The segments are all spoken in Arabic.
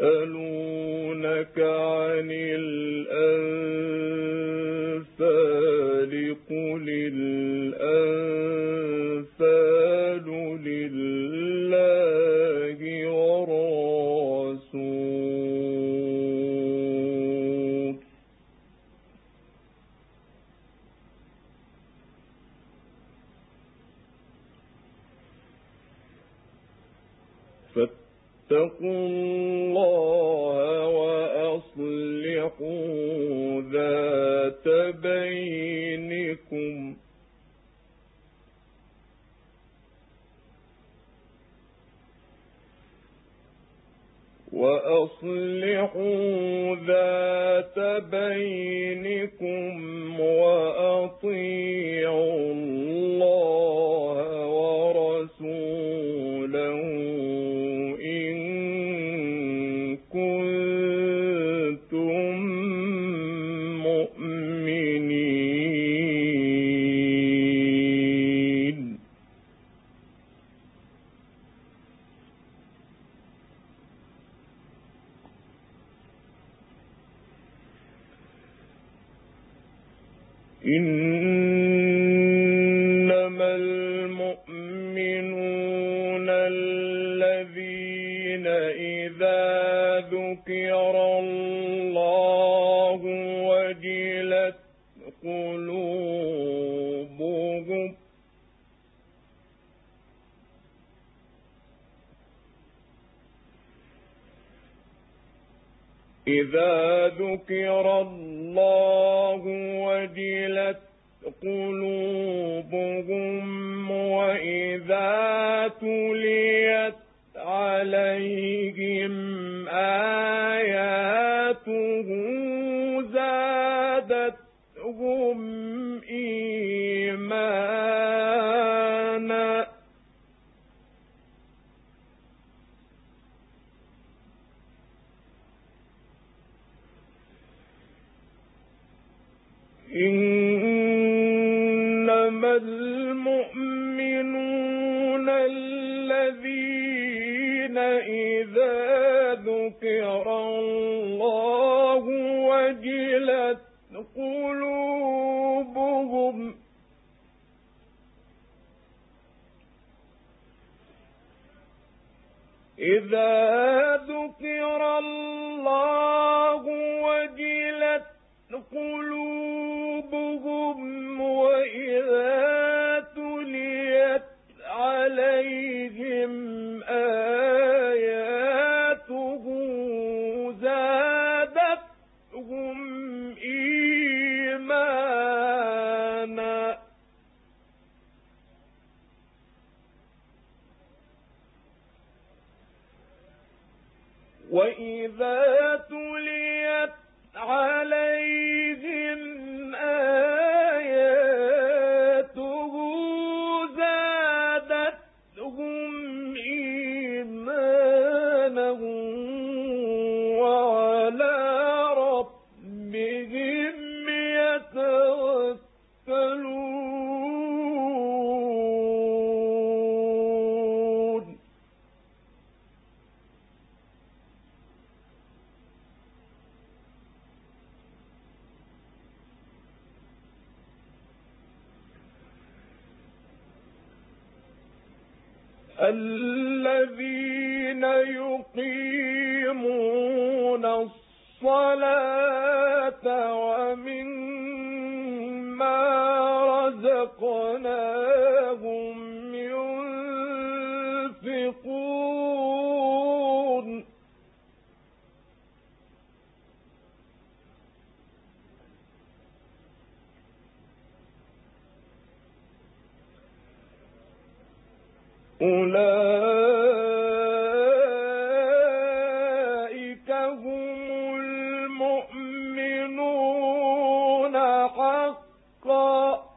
يسألونك عن الأنفال قل الأنفال لله ورسول فاتقوا الله وأصلحوا ذات بينكم. وأصلحوا ذات بينكم وأطيعوا الله إذا ذكر الله وجلت قلوبهم وإذا تليت عليهم آياته إنما المؤمنون الذين إذا ذكر الله وجلت قلوبهم إذا ذكر الله وجلت قلوبهم الذين يقيمون الصلاة ومما رزقناهم أولئك هم المؤمنون حقا.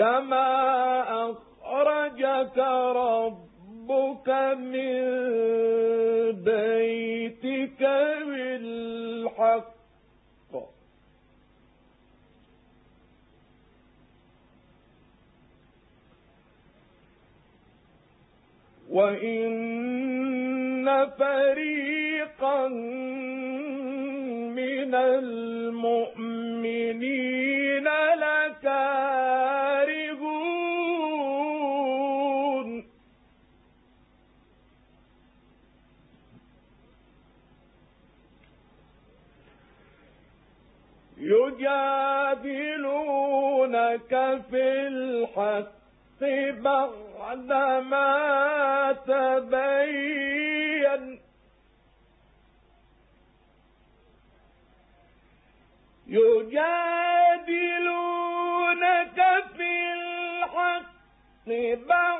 كما أخرجك ربك من بيتك بالحق وإن فريقا من المؤمنين لكارهون يجادلونك في الحق بعدما تبين. يجادلونك في الحق بعدما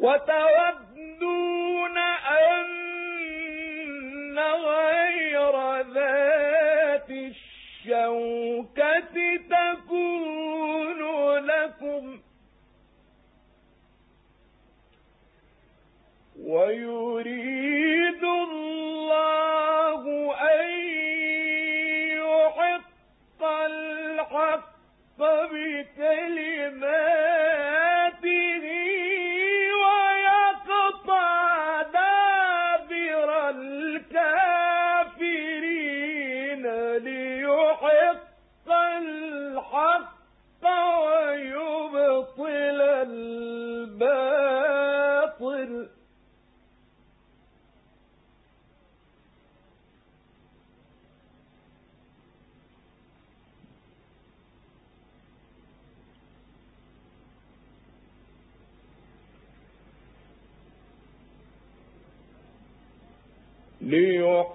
وتودون أن غير ذات الشوكة تكون لكم. ويريد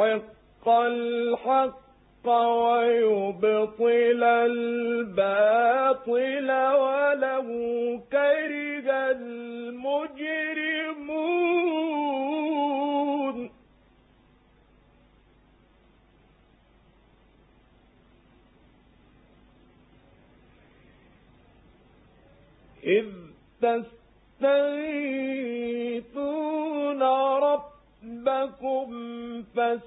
ليحق الحق ويبطل الباطل ولو كره المجرمون. إذ تستغيثون ربكم فاستجاب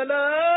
ولا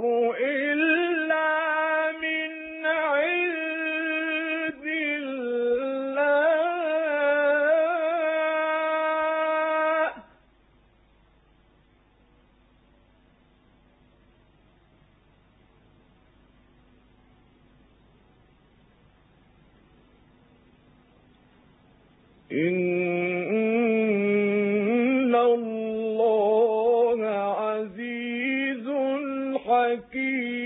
النصر إلا حكيم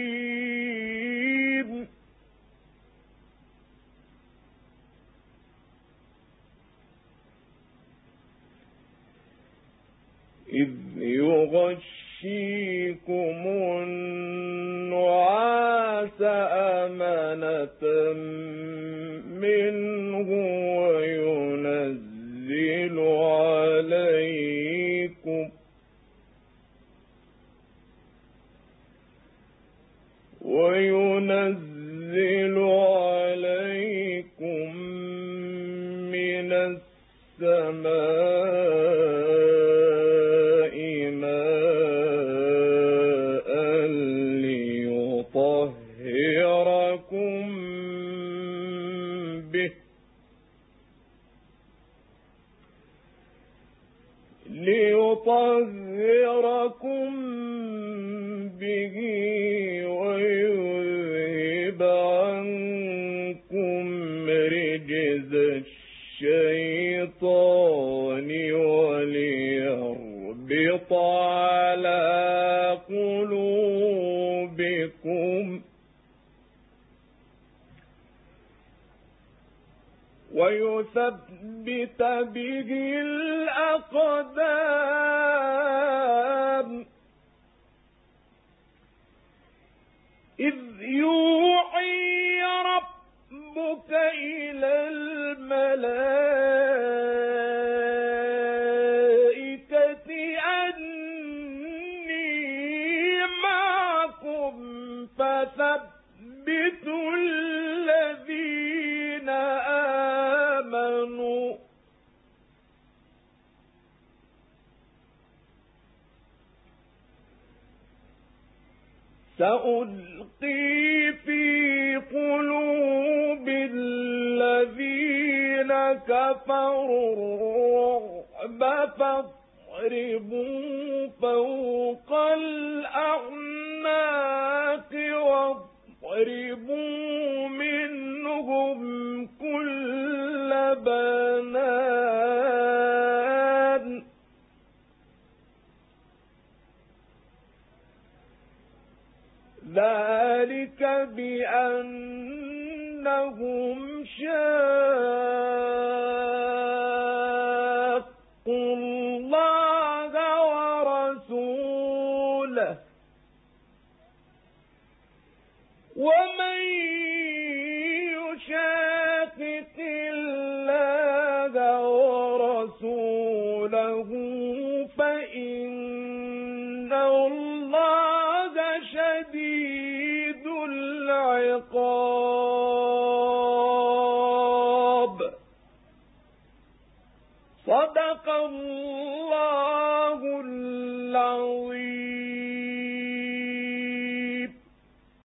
ليطهركم به ويذهب عنكم رجز الشيطان وليربط على قلوبكم ويثبت به الأقدام. إذ يوحي ربك إلى الملائكة سألقي في قلوب الذين كفروا الرعب فاضربوا فوق الأعناق واضربوا